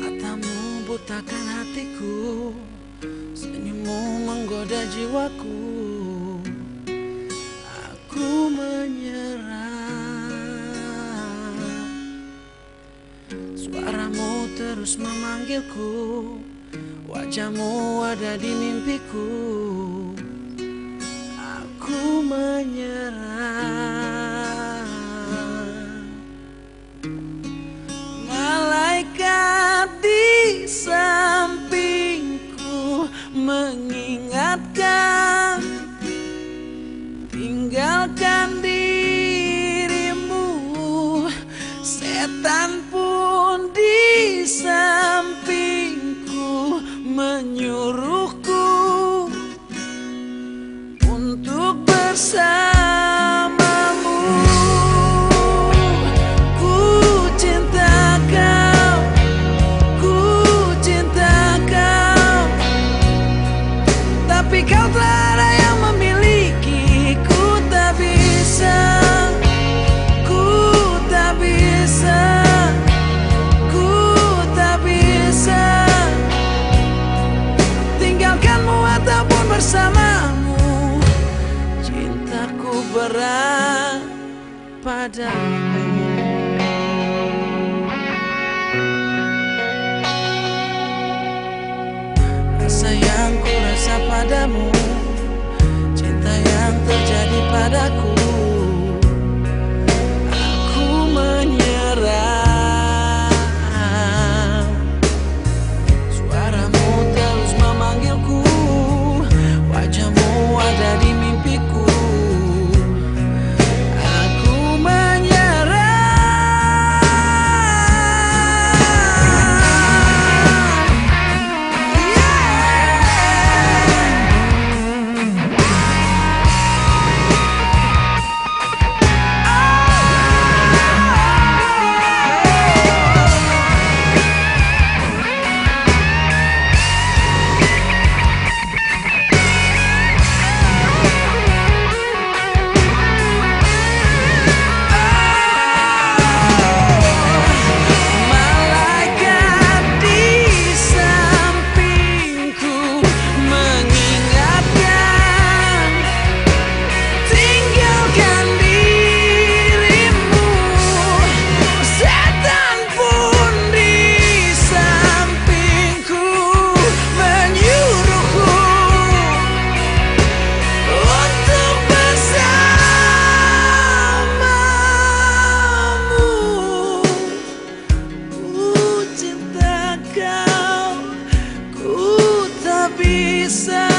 Atamu butakan hatiku Senyummu menggoda jiwaku. Aku menyerah. Suaramu terus memanggilku Wajahmu ada di mimpiku. Aku menyerah. bersamamu. Cintaku berat padamu. Rasa yang ku rasa padamu. say